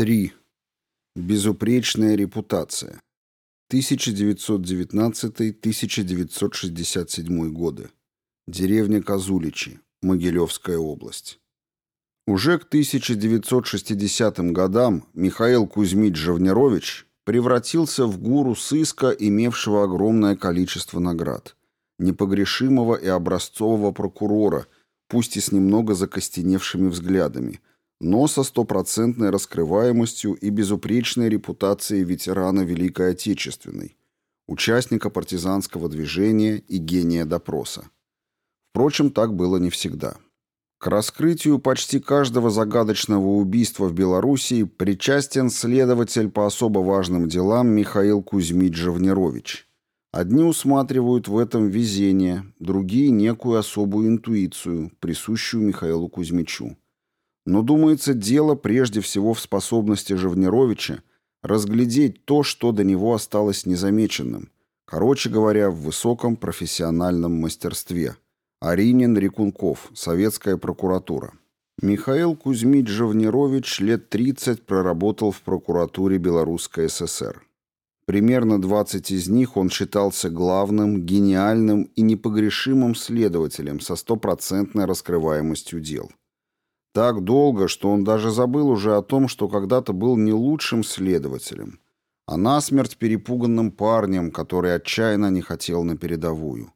3. Безупречная репутация. 1919-1967 годы. Деревня Козуличи, Могилевская область. Уже к 1960 годам Михаил Кузьмич Жавнерович превратился в гуру сыска, имевшего огромное количество наград, непогрешимого и образцового прокурора, пусть и с немного закостеневшими взглядами – но со стопроцентной раскрываемостью и безупречной репутацией ветерана Великой Отечественной, участника партизанского движения и гения допроса. Впрочем, так было не всегда. К раскрытию почти каждого загадочного убийства в Белоруссии причастен следователь по особо важным делам Михаил Кузьмич Жавнерович. Одни усматривают в этом везение, другие – некую особую интуицию, присущую Михаилу Кузьмичу. Но, думается, дело прежде всего в способности Живнеровича разглядеть то, что до него осталось незамеченным, короче говоря, в высоком профессиональном мастерстве. Аринин Рекунков, Советская прокуратура. Михаил Кузьмич Живнерович лет 30 проработал в прокуратуре Белорусской ССР. Примерно 20 из них он считался главным, гениальным и непогрешимым следователем со стопроцентной раскрываемостью дел. Так долго, что он даже забыл уже о том, что когда-то был не лучшим следователем, а насмерть перепуганным парнем, который отчаянно не хотел на передовую.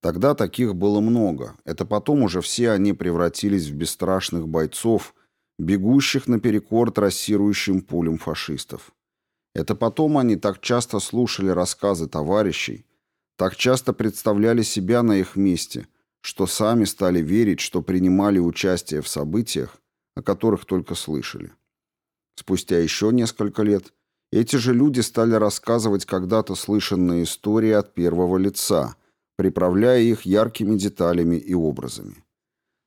Тогда таких было много. Это потом уже все они превратились в бесстрашных бойцов, бегущих наперекор трассирующим пулям фашистов. Это потом они так часто слушали рассказы товарищей, так часто представляли себя на их месте – что сами стали верить, что принимали участие в событиях, о которых только слышали. Спустя еще несколько лет эти же люди стали рассказывать когда-то слышанные истории от первого лица, приправляя их яркими деталями и образами.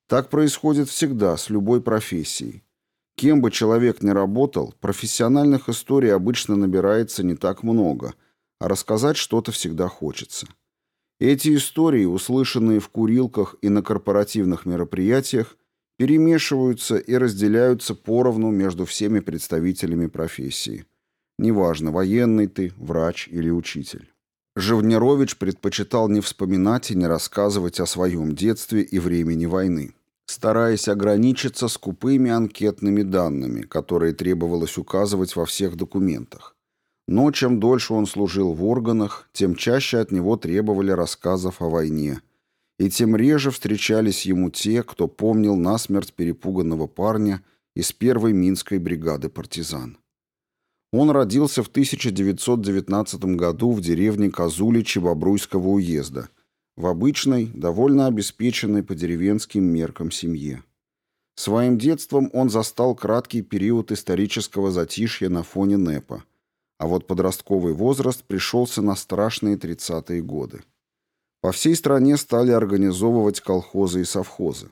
Так происходит всегда с любой профессией. Кем бы человек ни работал, профессиональных историй обычно набирается не так много, а рассказать что-то всегда хочется. Эти истории, услышанные в курилках и на корпоративных мероприятиях, перемешиваются и разделяются поровну между всеми представителями профессии. Неважно, военный ты, врач или учитель. Живнерович предпочитал не вспоминать и не рассказывать о своем детстве и времени войны, стараясь ограничиться скупыми анкетными данными, которые требовалось указывать во всех документах. Но чем дольше он служил в органах, тем чаще от него требовали рассказов о войне. И тем реже встречались ему те, кто помнил насмерть перепуганного парня из первой Минской бригады партизан. Он родился в 1919 году в деревне Козуличи Бобруйского уезда, в обычной, довольно обеспеченной по деревенским меркам семье. Своим детством он застал краткий период исторического затишья на фоне НЭПа – а вот подростковый возраст пришелся на страшные 30-е годы. По всей стране стали организовывать колхозы и совхозы.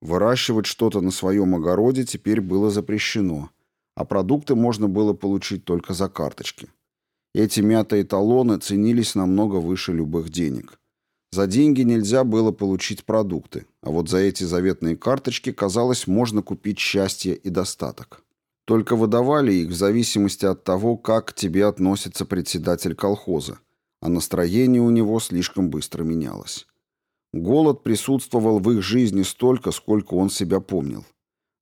Выращивать что-то на своем огороде теперь было запрещено, а продукты можно было получить только за карточки. Эти мятые талоны ценились намного выше любых денег. За деньги нельзя было получить продукты, а вот за эти заветные карточки, казалось, можно купить счастье и достаток. Только выдавали их в зависимости от того, как к тебе относится председатель колхоза, а настроение у него слишком быстро менялось. Голод присутствовал в их жизни столько, сколько он себя помнил.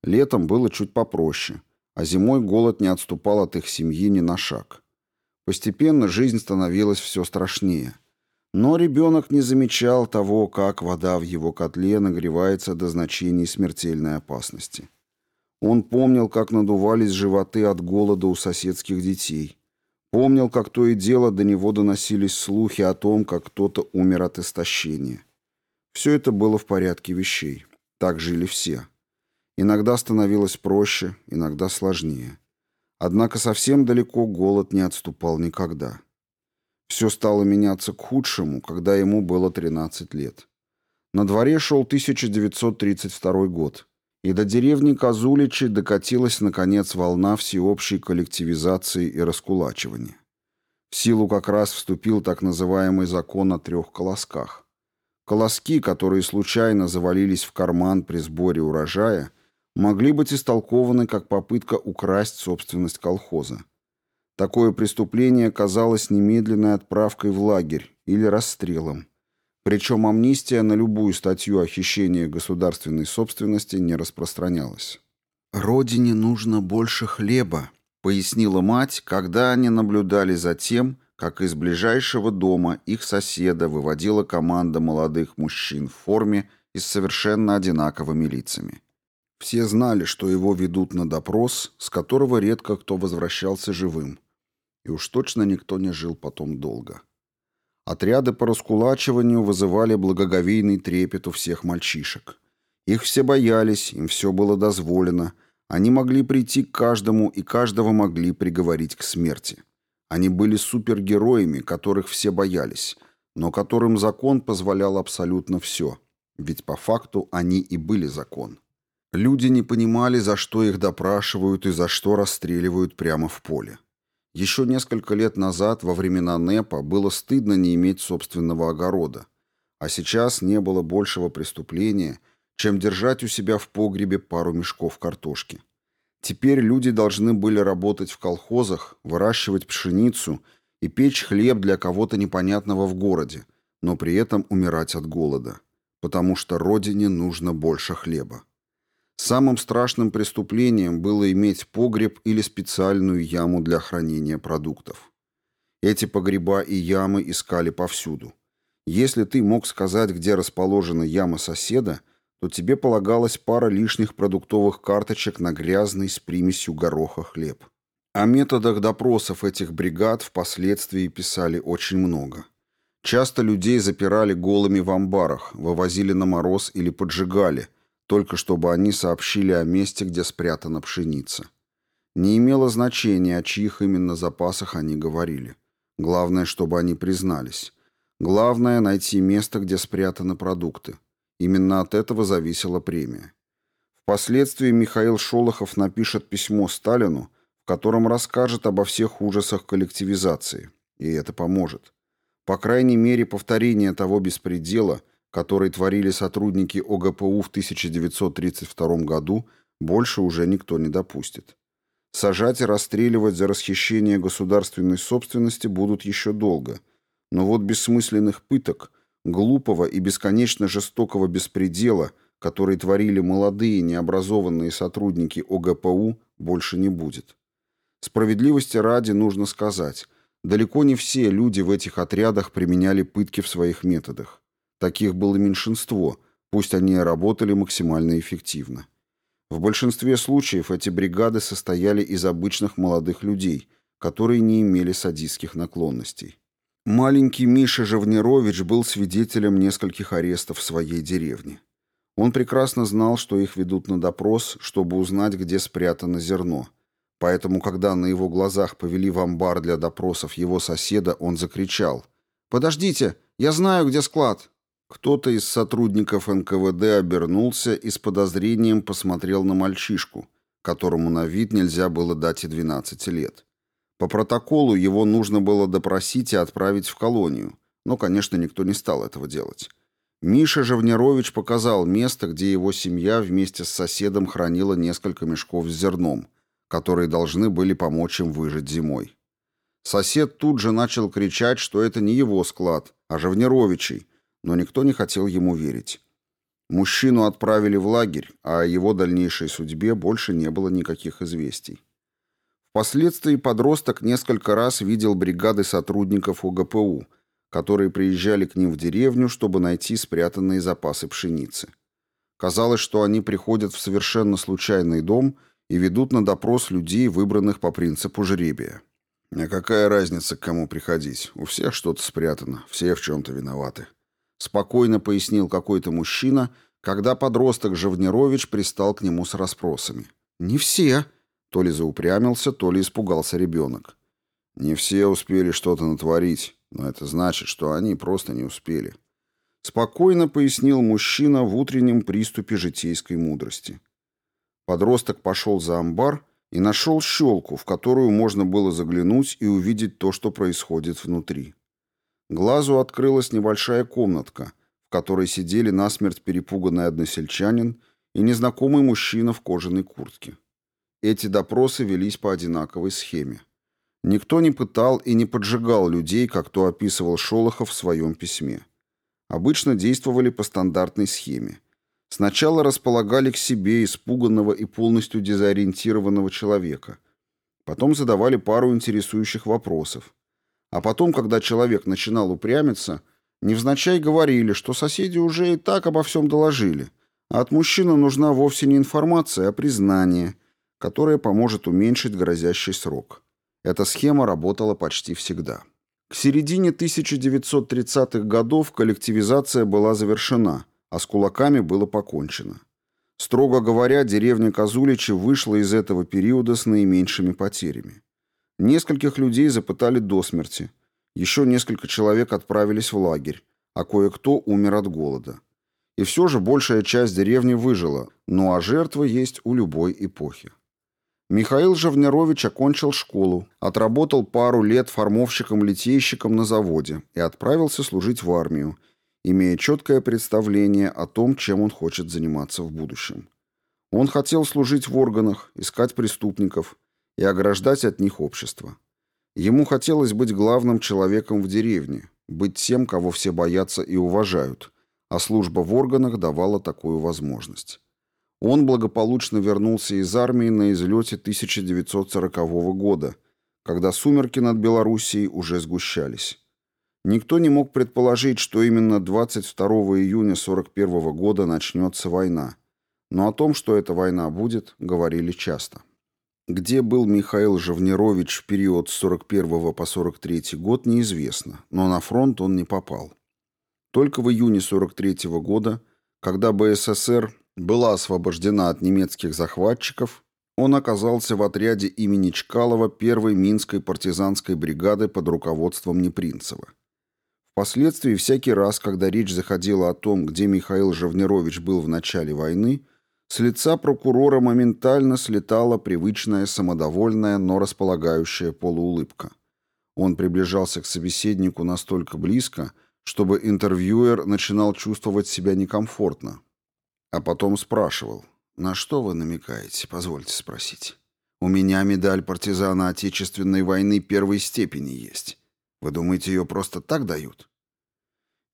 Летом было чуть попроще, а зимой голод не отступал от их семьи ни на шаг. Постепенно жизнь становилась все страшнее. Но ребенок не замечал того, как вода в его котле нагревается до значений смертельной опасности. Он помнил, как надувались животы от голода у соседских детей. Помнил, как то и дело до него доносились слухи о том, как кто-то умер от истощения. Все это было в порядке вещей. Так жили все. Иногда становилось проще, иногда сложнее. Однако совсем далеко голод не отступал никогда. Все стало меняться к худшему, когда ему было 13 лет. На дворе шел 1932 год и до деревни Козуличи докатилась, наконец, волна всеобщей коллективизации и раскулачивания. В силу как раз вступил так называемый закон о трех колосках. Колоски, которые случайно завалились в карман при сборе урожая, могли быть истолкованы как попытка украсть собственность колхоза. Такое преступление казалось немедленной отправкой в лагерь или расстрелом. Причем амнистия на любую статью о хищении государственной собственности не распространялась. «Родине нужно больше хлеба», — пояснила мать, когда они наблюдали за тем, как из ближайшего дома их соседа выводила команда молодых мужчин в форме и с совершенно одинаковыми лицами. Все знали, что его ведут на допрос, с которого редко кто возвращался живым. И уж точно никто не жил потом долго. Отряды по раскулачиванию вызывали благоговейный трепет у всех мальчишек. Их все боялись, им все было дозволено. Они могли прийти к каждому, и каждого могли приговорить к смерти. Они были супергероями, которых все боялись, но которым закон позволял абсолютно все. Ведь по факту они и были закон. Люди не понимали, за что их допрашивают и за что расстреливают прямо в поле. Еще несколько лет назад, во времена НЭПа, было стыдно не иметь собственного огорода. А сейчас не было большего преступления, чем держать у себя в погребе пару мешков картошки. Теперь люди должны были работать в колхозах, выращивать пшеницу и печь хлеб для кого-то непонятного в городе, но при этом умирать от голода, потому что родине нужно больше хлеба. Самым страшным преступлением было иметь погреб или специальную яму для хранения продуктов. Эти погреба и ямы искали повсюду. Если ты мог сказать, где расположена яма соседа, то тебе полагалась пара лишних продуктовых карточек на грязный с примесью гороха хлеб. О методах допросов этих бригад впоследствии писали очень много. Часто людей запирали голыми в амбарах, вывозили на мороз или поджигали, только чтобы они сообщили о месте, где спрятана пшеница. Не имело значения, о чьих именно запасах они говорили. Главное, чтобы они признались. Главное — найти место, где спрятаны продукты. Именно от этого зависела премия. Впоследствии Михаил Шолохов напишет письмо Сталину, в котором расскажет обо всех ужасах коллективизации. И это поможет. По крайней мере, повторение того беспредела — который творили сотрудники ОГПУ в 1932 году, больше уже никто не допустит. Сажать и расстреливать за расхищение государственной собственности будут еще долго, но вот бессмысленных пыток, глупого и бесконечно жестокого беспредела, который творили молодые необразованные сотрудники ОГПУ, больше не будет. Справедливости ради нужно сказать, далеко не все люди в этих отрядах применяли пытки в своих методах. Таких было меньшинство, пусть они и работали максимально эффективно. В большинстве случаев эти бригады состояли из обычных молодых людей, которые не имели садистских наклонностей. Маленький Миша Живнирович был свидетелем нескольких арестов в своей деревне. Он прекрасно знал, что их ведут на допрос, чтобы узнать, где спрятано зерно. Поэтому, когда на его глазах повели в амбар для допросов его соседа, он закричал «Подождите, я знаю, где склад!» Кто-то из сотрудников НКВД обернулся и с подозрением посмотрел на мальчишку, которому на вид нельзя было дать и 12 лет. По протоколу его нужно было допросить и отправить в колонию, но, конечно, никто не стал этого делать. Миша Живнирович показал место, где его семья вместе с соседом хранила несколько мешков с зерном, которые должны были помочь им выжить зимой. Сосед тут же начал кричать, что это не его склад, а Живнировичей, но никто не хотел ему верить. Мужчину отправили в лагерь, а о его дальнейшей судьбе больше не было никаких известий. Впоследствии подросток несколько раз видел бригады сотрудников УГПУ, которые приезжали к ним в деревню, чтобы найти спрятанные запасы пшеницы. Казалось, что они приходят в совершенно случайный дом и ведут на допрос людей, выбранных по принципу жребия. А какая разница, к кому приходить? У всех что-то спрятано, все в чем-то виноваты спокойно пояснил какой-то мужчина, когда подросток Живнирович пристал к нему с расспросами. «Не все», — то ли заупрямился, то ли испугался ребенок. «Не все успели что-то натворить, но это значит, что они просто не успели», — спокойно пояснил мужчина в утреннем приступе житейской мудрости. Подросток пошел за амбар и нашел щелку, в которую можно было заглянуть и увидеть то, что происходит внутри. Глазу открылась небольшая комнатка, в которой сидели насмерть перепуганный односельчанин и незнакомый мужчина в кожаной куртке. Эти допросы велись по одинаковой схеме. Никто не пытал и не поджигал людей, как то описывал Шолохов в своем письме. Обычно действовали по стандартной схеме. Сначала располагали к себе испуганного и полностью дезориентированного человека. Потом задавали пару интересующих вопросов. А потом, когда человек начинал упрямиться, невзначай говорили, что соседи уже и так обо всем доложили, а от мужчины нужна вовсе не информация, а признание, которое поможет уменьшить грозящий срок. Эта схема работала почти всегда. К середине 1930-х годов коллективизация была завершена – а с кулаками было покончено. Строго говоря, деревня Козуличи вышла из этого периода с наименьшими потерями. Нескольких людей запытали до смерти, еще несколько человек отправились в лагерь, а кое-кто умер от голода. И все же большая часть деревни выжила, ну а жертвы есть у любой эпохи. Михаил Живнерович окончил школу, отработал пару лет формовщиком-литейщиком на заводе и отправился служить в армию, имея четкое представление о том, чем он хочет заниматься в будущем. Он хотел служить в органах, искать преступников и ограждать от них общество. Ему хотелось быть главным человеком в деревне, быть тем, кого все боятся и уважают, а служба в органах давала такую возможность. Он благополучно вернулся из армии на излете 1940 года, когда сумерки над Белоруссией уже сгущались. Никто не мог предположить, что именно 22 июня 1941 года начнется война. Но о том, что эта война будет, говорили часто. Где был Михаил Живнерович в период с 41 по 43 год, неизвестно, но на фронт он не попал. Только в июне 43 года, когда БССР была освобождена от немецких захватчиков, он оказался в отряде имени Чкалова первой Минской партизанской бригады под руководством Непринцева. Впоследствии, всякий раз, когда речь заходила о том, где Михаил Живнерович был в начале войны, с лица прокурора моментально слетала привычная, самодовольная, но располагающая полуулыбка. Он приближался к собеседнику настолько близко, чтобы интервьюер начинал чувствовать себя некомфортно. А потом спрашивал, «На что вы намекаете, позвольте спросить? У меня медаль партизана Отечественной войны первой степени есть. Вы думаете, ее просто так дают?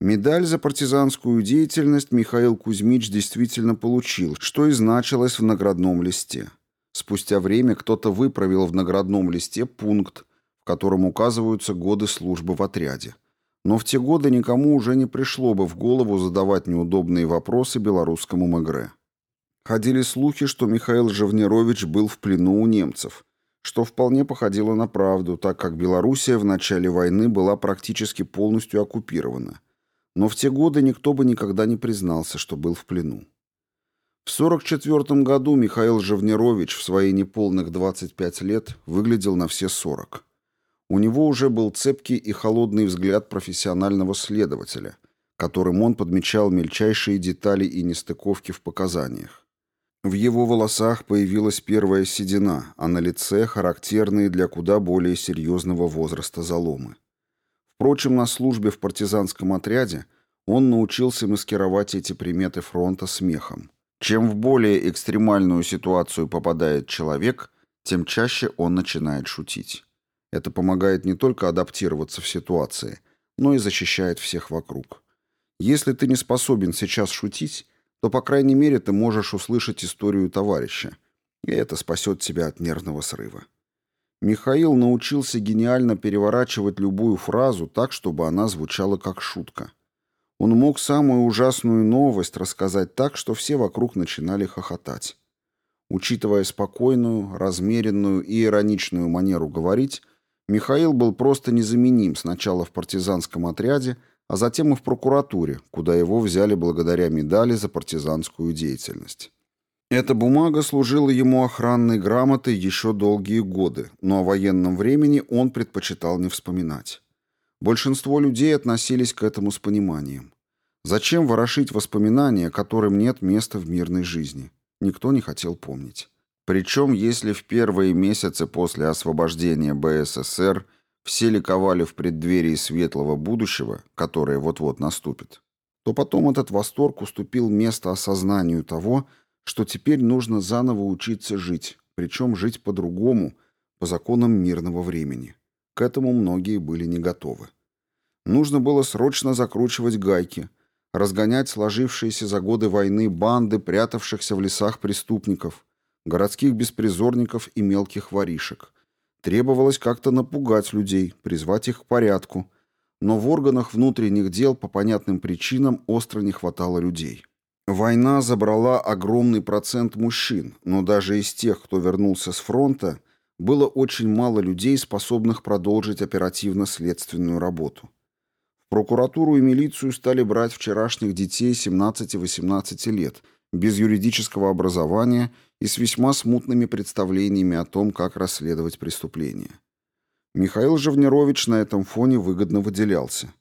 Медаль за партизанскую деятельность Михаил Кузьмич действительно получил, что и значилось в наградном листе. Спустя время кто-то выправил в наградном листе пункт, в котором указываются годы службы в отряде. Но в те годы никому уже не пришло бы в голову задавать неудобные вопросы белорусскому МГР. Ходили слухи, что Михаил Живнерович был в плену у немцев, что вполне походило на правду, так как Белоруссия в начале войны была практически полностью оккупирована. Но в те годы никто бы никогда не признался, что был в плену. В 1944 году Михаил Живнерович в свои неполных 25 лет выглядел на все 40. У него уже был цепкий и холодный взгляд профессионального следователя, которым он подмечал мельчайшие детали и нестыковки в показаниях. В его волосах появилась первая седина, а на лице характерные для куда более серьезного возраста заломы. Впрочем, на службе в партизанском отряде он научился маскировать эти приметы фронта смехом. Чем в более экстремальную ситуацию попадает человек, тем чаще он начинает шутить. Это помогает не только адаптироваться в ситуации, но и защищает всех вокруг. Если ты не способен сейчас шутить, то, по крайней мере, ты можешь услышать историю товарища, и это спасет тебя от нервного срыва. Михаил научился гениально переворачивать любую фразу так, чтобы она звучала как шутка. Он мог самую ужасную новость рассказать так, что все вокруг начинали хохотать. Учитывая спокойную, размеренную и ироничную манеру говорить, Михаил был просто незаменим сначала в партизанском отряде, а затем и в прокуратуре, куда его взяли благодаря медали за партизанскую деятельность. Эта бумага служила ему охранной грамотой еще долгие годы, но о военном времени он предпочитал не вспоминать. Большинство людей относились к этому с пониманием. Зачем ворошить воспоминания, которым нет места в мирной жизни? Никто не хотел помнить. Причем, если в первые месяцы после освобождения БССР – все ликовали в преддверии светлого будущего, которое вот-вот наступит, то потом этот восторг уступил место осознанию того, что теперь нужно заново учиться жить, причем жить по-другому, по законам мирного времени. К этому многие были не готовы. Нужно было срочно закручивать гайки, разгонять сложившиеся за годы войны банды прятавшихся в лесах преступников, городских беспризорников и мелких воришек. Требовалось как-то напугать людей, призвать их к порядку, но в органах внутренних дел по понятным причинам остро не хватало людей. Война забрала огромный процент мужчин, но даже из тех, кто вернулся с фронта, было очень мало людей, способных продолжить оперативно-следственную работу. В прокуратуру и милицию стали брать вчерашних детей 17-18 лет, без юридического образования и с весьма смутными представлениями о том, как расследовать преступления. Михаил Живнерович на этом фоне выгодно выделялся.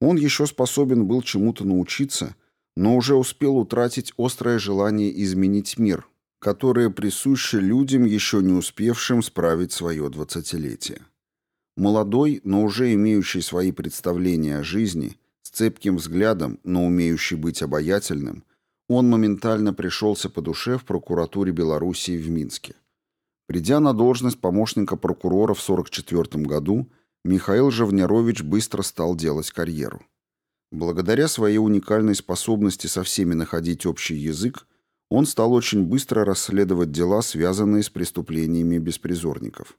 Он еще способен был чему-то научиться, но уже успел утратить острое желание изменить мир, которое присуще людям, еще не успевшим справить свое двадцатилетие. Молодой, но уже имеющий свои представления о жизни, с цепким взглядом, но умеющий быть обаятельным, он моментально пришелся по душе в прокуратуре Белоруссии в Минске. Придя на должность помощника прокурора в 1944 году, Михаил Живнерович быстро стал делать карьеру. Благодаря своей уникальной способности со всеми находить общий язык, он стал очень быстро расследовать дела, связанные с преступлениями беспризорников.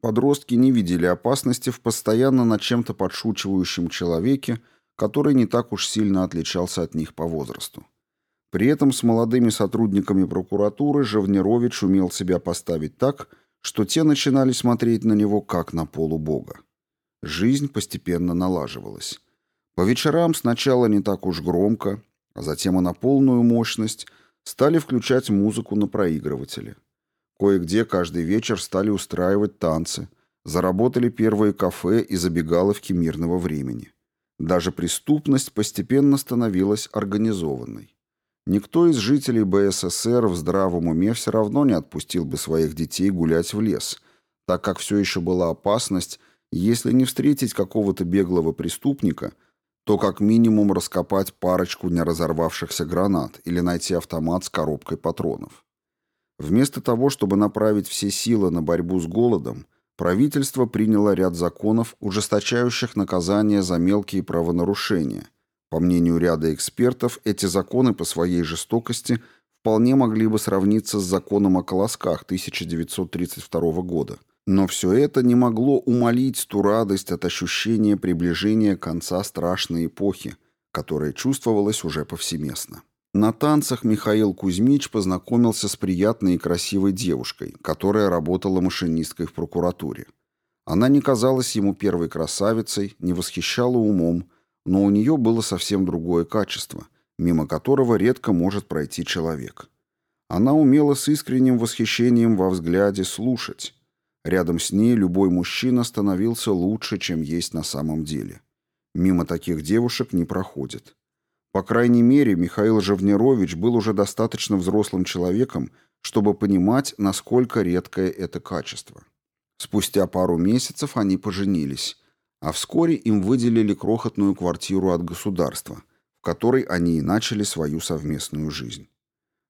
Подростки не видели опасности в постоянно над чем-то подшучивающем человеке, который не так уж сильно отличался от них по возрасту. При этом с молодыми сотрудниками прокуратуры Живнерович умел себя поставить так, что те начинали смотреть на него как на полубога. Жизнь постепенно налаживалась. По вечерам сначала не так уж громко, а затем и на полную мощность стали включать музыку на проигрывателе. Кое-где каждый вечер стали устраивать танцы, заработали первые кафе и забегаловки мирного времени. Даже преступность постепенно становилась организованной. Никто из жителей БССР в здравом уме все равно не отпустил бы своих детей гулять в лес, так как все еще была опасность, если не встретить какого-то беглого преступника, то как минимум раскопать парочку неразорвавшихся гранат или найти автомат с коробкой патронов. Вместо того, чтобы направить все силы на борьбу с голодом, правительство приняло ряд законов, ужесточающих наказания за мелкие правонарушения – по мнению ряда экспертов, эти законы по своей жестокости вполне могли бы сравниться с законом о колосках 1932 года. Но все это не могло умолить ту радость от ощущения приближения конца страшной эпохи, которая чувствовалась уже повсеместно. На танцах Михаил Кузьмич познакомился с приятной и красивой девушкой, которая работала машинисткой в прокуратуре. Она не казалась ему первой красавицей, не восхищала умом, но у нее было совсем другое качество, мимо которого редко может пройти человек. Она умела с искренним восхищением во взгляде слушать. Рядом с ней любой мужчина становился лучше, чем есть на самом деле. Мимо таких девушек не проходит. По крайней мере, Михаил Живнерович был уже достаточно взрослым человеком, чтобы понимать, насколько редкое это качество. Спустя пару месяцев они поженились, а вскоре им выделили крохотную квартиру от государства, в которой они и начали свою совместную жизнь.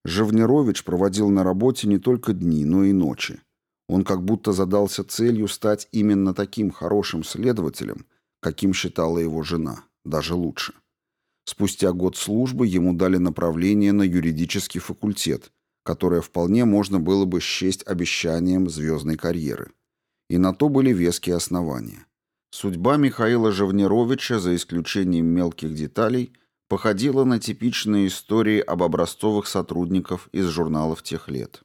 Живнерович проводил на работе не только дни, но и ночи. Он как будто задался целью стать именно таким хорошим следователем, каким считала его жена, даже лучше. Спустя год службы ему дали направление на юридический факультет, которое вполне можно было бы счесть обещанием звездной карьеры. И на то были веские основания. Судьба Михаила Живнеровича, за исключением мелких деталей, походила на типичные истории об образцовых сотрудников из журналов тех лет.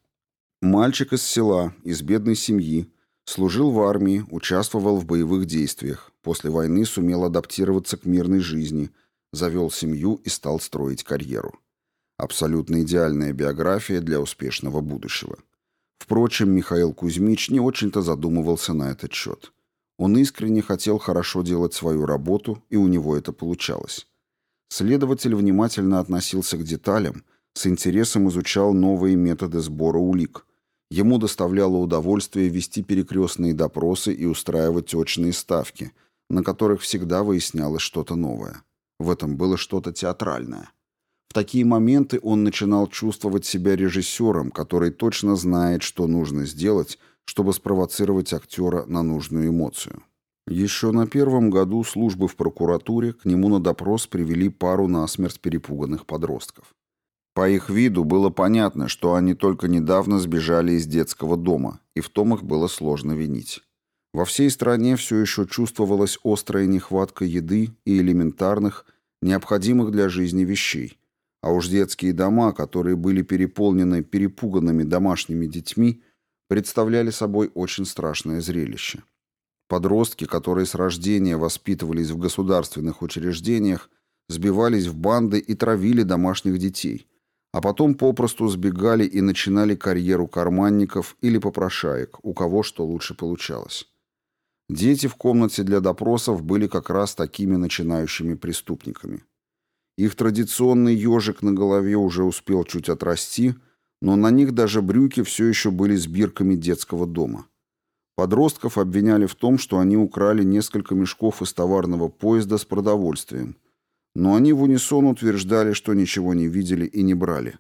Мальчик из села, из бедной семьи, служил в армии, участвовал в боевых действиях, после войны сумел адаптироваться к мирной жизни, завел семью и стал строить карьеру. Абсолютно идеальная биография для успешного будущего. Впрочем, Михаил Кузьмич не очень-то задумывался на этот счет. Он искренне хотел хорошо делать свою работу, и у него это получалось. Следователь внимательно относился к деталям, с интересом изучал новые методы сбора улик. Ему доставляло удовольствие вести перекрестные допросы и устраивать очные ставки, на которых всегда выяснялось что-то новое. В этом было что-то театральное. В такие моменты он начинал чувствовать себя режиссером, который точно знает, что нужно сделать, чтобы спровоцировать актера на нужную эмоцию. Еще на первом году службы в прокуратуре к нему на допрос привели пару насмерть перепуганных подростков. По их виду было понятно, что они только недавно сбежали из детского дома, и в том их было сложно винить. Во всей стране все еще чувствовалась острая нехватка еды и элементарных, необходимых для жизни вещей. А уж детские дома, которые были переполнены перепуганными домашними детьми, представляли собой очень страшное зрелище. Подростки, которые с рождения воспитывались в государственных учреждениях, сбивались в банды и травили домашних детей – а потом попросту сбегали и начинали карьеру карманников или попрошаек, у кого что лучше получалось. Дети в комнате для допросов были как раз такими начинающими преступниками. Их традиционный ежик на голове уже успел чуть отрасти, но на них даже брюки все еще были с бирками детского дома. Подростков обвиняли в том, что они украли несколько мешков из товарного поезда с продовольствием, но они в унисон утверждали, что ничего не видели и не брали.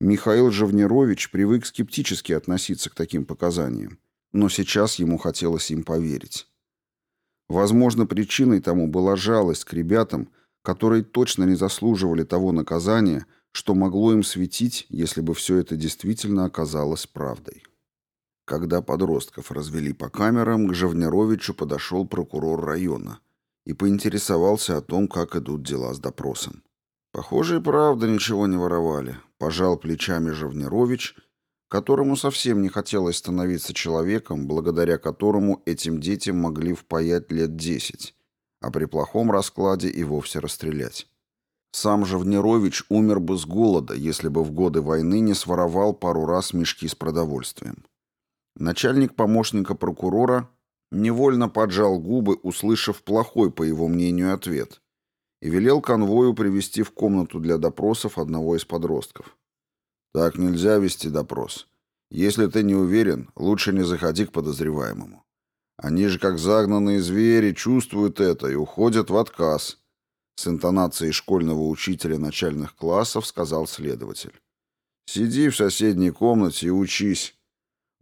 Михаил Живнерович привык скептически относиться к таким показаниям, но сейчас ему хотелось им поверить. Возможно, причиной тому была жалость к ребятам, которые точно не заслуживали того наказания, что могло им светить, если бы все это действительно оказалось правдой. Когда подростков развели по камерам, к Живнеровичу подошел прокурор района – и поинтересовался о том, как идут дела с допросом. Похоже, и правда ничего не воровали. Пожал плечами Живнерович, которому совсем не хотелось становиться человеком, благодаря которому этим детям могли впаять лет десять, а при плохом раскладе и вовсе расстрелять. Сам Живнерович умер бы с голода, если бы в годы войны не своровал пару раз мешки с продовольствием. Начальник помощника прокурора Невольно поджал губы, услышав плохой, по его мнению, ответ, и велел конвою привести в комнату для допросов одного из подростков. «Так нельзя вести допрос. Если ты не уверен, лучше не заходи к подозреваемому. Они же, как загнанные звери, чувствуют это и уходят в отказ», с интонацией школьного учителя начальных классов сказал следователь. «Сиди в соседней комнате и учись».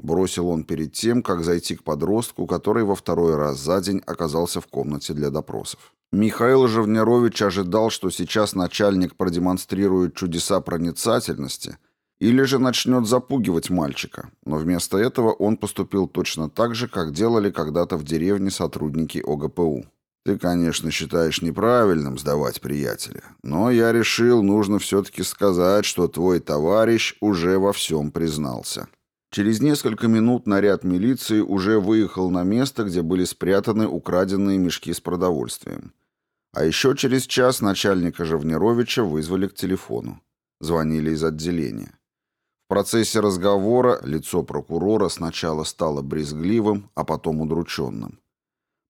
Бросил он перед тем, как зайти к подростку, который во второй раз за день оказался в комнате для допросов. Михаил Живнерович ожидал, что сейчас начальник продемонстрирует чудеса проницательности или же начнет запугивать мальчика, но вместо этого он поступил точно так же, как делали когда-то в деревне сотрудники ОГПУ. «Ты, конечно, считаешь неправильным сдавать приятеля, но я решил, нужно все-таки сказать, что твой товарищ уже во всем признался». Через несколько минут наряд милиции уже выехал на место, где были спрятаны украденные мешки с продовольствием. А еще через час начальника Живнеровича вызвали к телефону. Звонили из отделения. В процессе разговора лицо прокурора сначала стало брезгливым, а потом удрученным.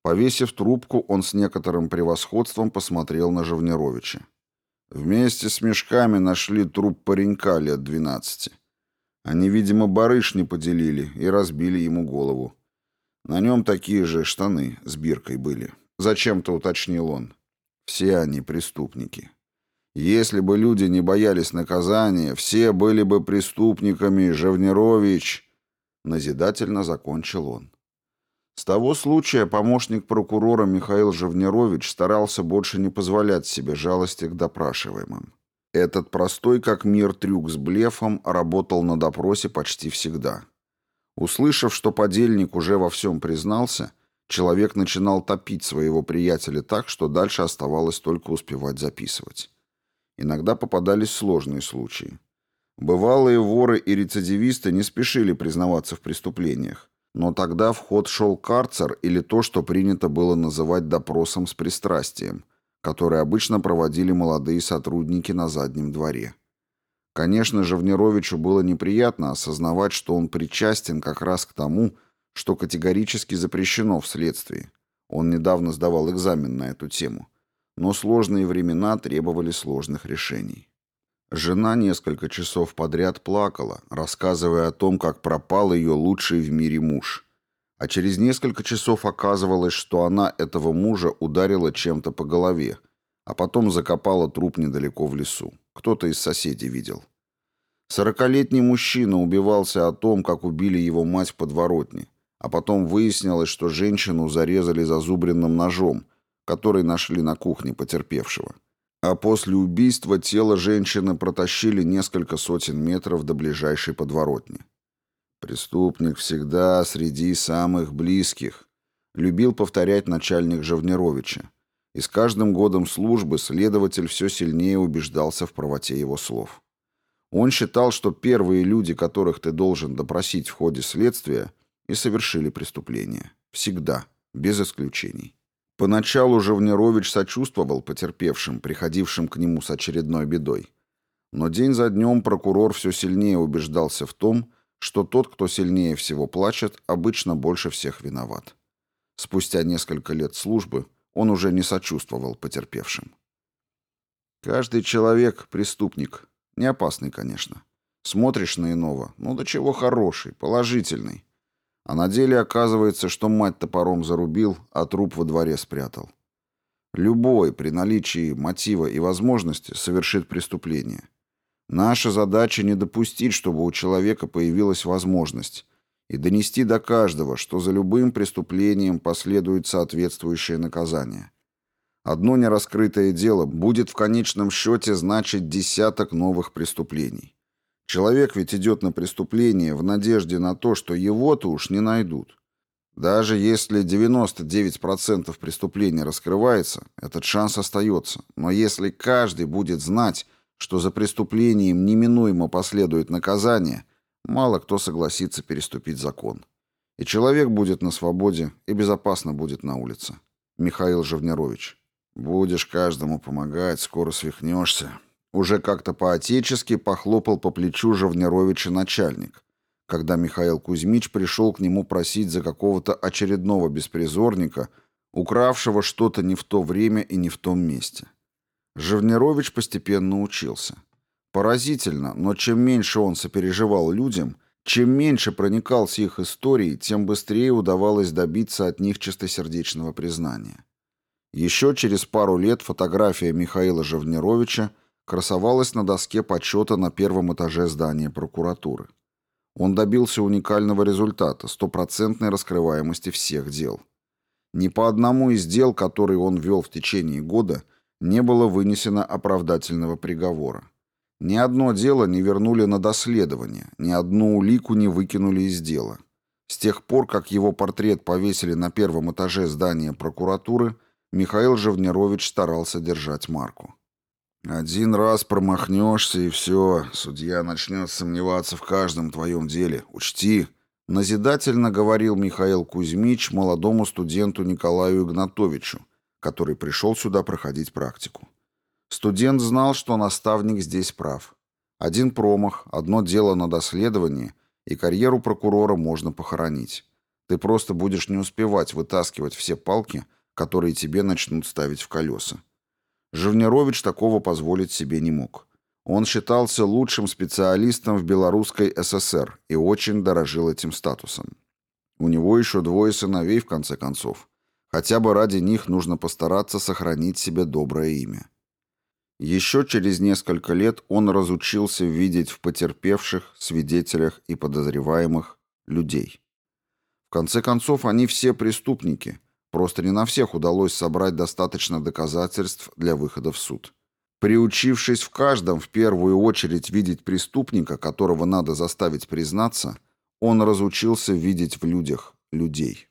Повесив трубку, он с некоторым превосходством посмотрел на Живнеровича. Вместе с мешками нашли труп паренька лет двенадцати. Они, видимо, барышни поделили и разбили ему голову. На нем такие же штаны с биркой были. Зачем-то уточнил он. Все они преступники. Если бы люди не боялись наказания, все были бы преступниками, Жевнерович. Назидательно закончил он. С того случая помощник прокурора Михаил Жевнерович старался больше не позволять себе жалости к допрашиваемым. Этот простой как мир трюк с блефом работал на допросе почти всегда. Услышав, что подельник уже во всем признался, человек начинал топить своего приятеля так, что дальше оставалось только успевать записывать. Иногда попадались сложные случаи. Бывалые воры и рецидивисты не спешили признаваться в преступлениях, но тогда в ход шел карцер или то, что принято было называть допросом с пристрастием, которые обычно проводили молодые сотрудники на заднем дворе. Конечно же, Внеровичу было неприятно осознавать, что он причастен как раз к тому, что категорически запрещено в следствии. Он недавно сдавал экзамен на эту тему. Но сложные времена требовали сложных решений. Жена несколько часов подряд плакала, рассказывая о том, как пропал ее лучший в мире муж – а через несколько часов оказывалось, что она этого мужа ударила чем-то по голове, а потом закопала труп недалеко в лесу. кто-то из соседей видел. Сорокалетний мужчина убивался о том, как убили его мать в подворотне, а потом выяснилось, что женщину зарезали зазубренным ножом, который нашли на кухне потерпевшего. А после убийства тело женщины протащили несколько сотен метров до ближайшей подворотни. Преступник всегда среди самых близких, любил повторять начальник Живнеровича. И с каждым годом службы следователь все сильнее убеждался в правоте его слов. Он считал, что первые люди, которых ты должен допросить в ходе следствия, и совершили преступление. Всегда, без исключений. Поначалу Живнерович сочувствовал потерпевшим, приходившим к нему с очередной бедой. Но день за днем прокурор все сильнее убеждался в том, что тот, кто сильнее всего плачет, обычно больше всех виноват. Спустя несколько лет службы он уже не сочувствовал потерпевшим. Каждый человек — преступник. Не опасный, конечно. Смотришь на иного, ну до чего хороший, положительный. А на деле оказывается, что мать топором зарубил, а труп во дворе спрятал. Любой при наличии мотива и возможности совершит преступление. Наша задача не допустить, чтобы у человека появилась возможность, и донести до каждого, что за любым преступлением последует соответствующее наказание. Одно нераскрытое дело будет в конечном счете значить десяток новых преступлений. Человек ведь идет на преступление в надежде на то, что его-то уж не найдут. Даже если 99% преступлений раскрывается, этот шанс остается. Но если каждый будет знать, что за преступлением неминуемо последует наказание – мало кто согласится переступить закон. И человек будет на свободе, и безопасно будет на улице. Михаил Живнерович. Будешь каждому помогать, скоро свихнешься. Уже как-то по-отечески похлопал по плечу Живнеровича начальник, когда Михаил Кузьмич пришел к нему просить за какого-то очередного беспризорника, укравшего что-то не в то время и не в том месте. Живнерович постепенно учился. Поразительно, но чем меньше он сопереживал людям, чем меньше проникался их историей, тем быстрее удавалось добиться от них чистосердечного признания. Еще через пару лет фотография Михаила Живнеровича красовалась на доске почета на первом этаже здания прокуратуры. Он добился уникального результата – стопроцентной раскрываемости всех дел. Ни по одному из дел, которые он вел в течение года, не было вынесено оправдательного приговора. Ни одно дело не вернули на доследование, ни одну улику не выкинули из дела. С тех пор, как его портрет повесили на первом этаже здания прокуратуры, Михаил Живнерович старался держать марку. «Один раз промахнешься, и все, судья начнет сомневаться в каждом твоем деле. Учти», — назидательно говорил Михаил Кузьмич молодому студенту Николаю Игнатовичу, который пришел сюда проходить практику. Студент знал, что наставник здесь прав. Один промах, одно дело на доследовании, и карьеру прокурора можно похоронить. Ты просто будешь не успевать вытаскивать все палки, которые тебе начнут ставить в колеса. Живнерович такого позволить себе не мог. Он считался лучшим специалистом в Белорусской ССР и очень дорожил этим статусом. У него еще двое сыновей, в конце концов. Хотя бы ради них нужно постараться сохранить себе доброе имя. Еще через несколько лет он разучился видеть в потерпевших, свидетелях и подозреваемых людей. В конце концов, они все преступники, просто не на всех удалось собрать достаточно доказательств для выхода в суд. Приучившись в каждом в первую очередь видеть преступника, которого надо заставить признаться, он разучился видеть в людях людей.